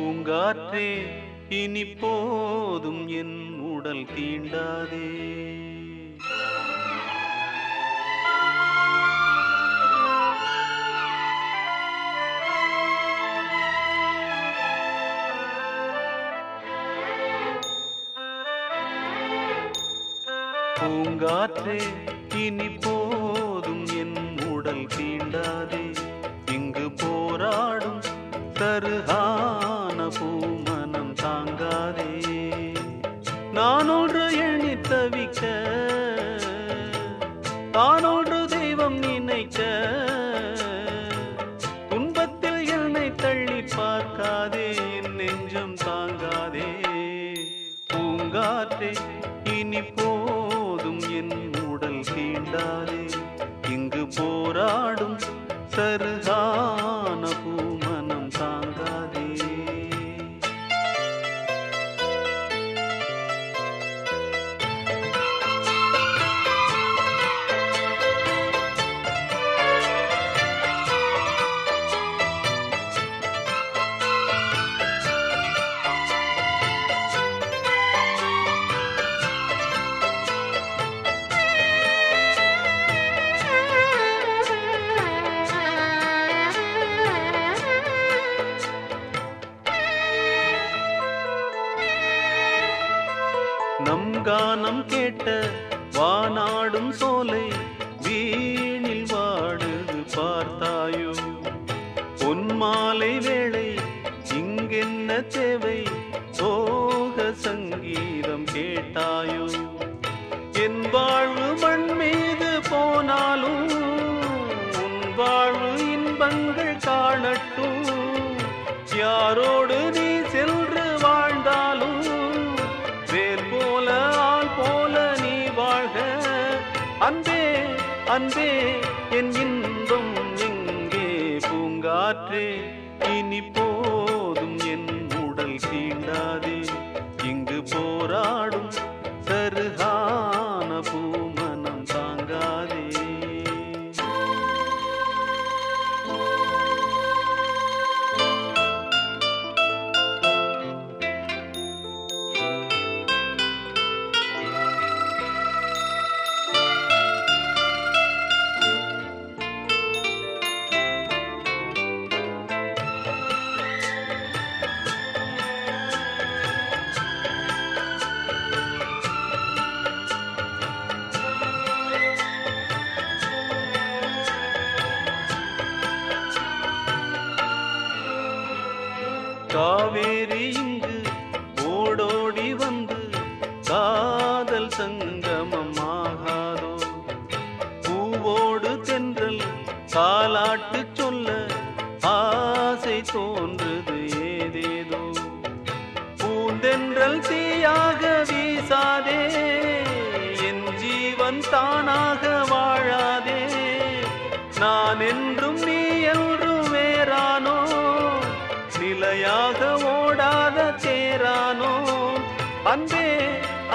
பூங்காற்றே இனி போதும் என் உடல் தீண்டாதே. பூங்காற்றே இனி போதும் என் உடல் தீண்டாதே. இங்கு போராடும் தருகா நான் ஒன்று தெய்வம் நினைக்க. துன்பத்தில் என்னை தள்ளி பார்க்காதே என் நெஞ்சம் தாங்காதே. பூங்காற்றே இனி போதும் என் உடல் தீண்டாதே. இங்கு போராடும் சருகான பூமனம் தாங்காதே. நம் கானம் கேட்ட வானாடும் சோலை வீணில் வாடுது பார்த்தாயோ? பொன்மாலை வேளை இங்கென்ன தேவை? சோக சங்கீதம் கேட்டாயோ? என் வாழ்வு மண் மீது போனாலும் உன் வாழ்வு இன்பங்கள் காணட்டும் யாரோடு நீ அன்பே என் இன்பம் எங்கே பூங்காற்றே? இனி போதும் என் உடல் தீண்டாதே. இங்கு போராடும் காவேரி இங்கு ஓடோடி வந்து காதல் சங்கமம் ஆகாதோ? பூவோடு தென்றல் காலாட்டு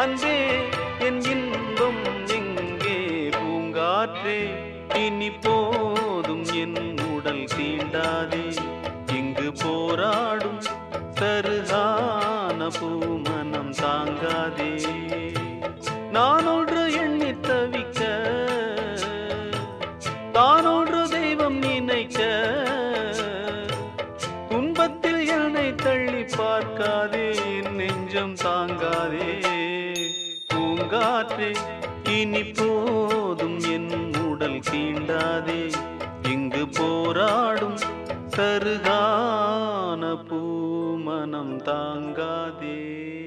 அன்பே என் இன்பம் எங்கே பூங்காற்றே? இனி போதும் என் உடல் தீண்டாதே. இங்கு போராடும் தருகான பூமனம் தாங்காதே. நானொன்று எண்ணி தவிக்க தானொன்று தெய்வம் நினைக்க துன்பத்தில் என்னை தள்ளி பார்க்காதே. என் நெஞ்சம் தாங்க பூங்காற்றே இனி போதும் என் உடல் தீண்டாதே. இங்கு போராடும் சருகான பூமனம் தாங்காதே.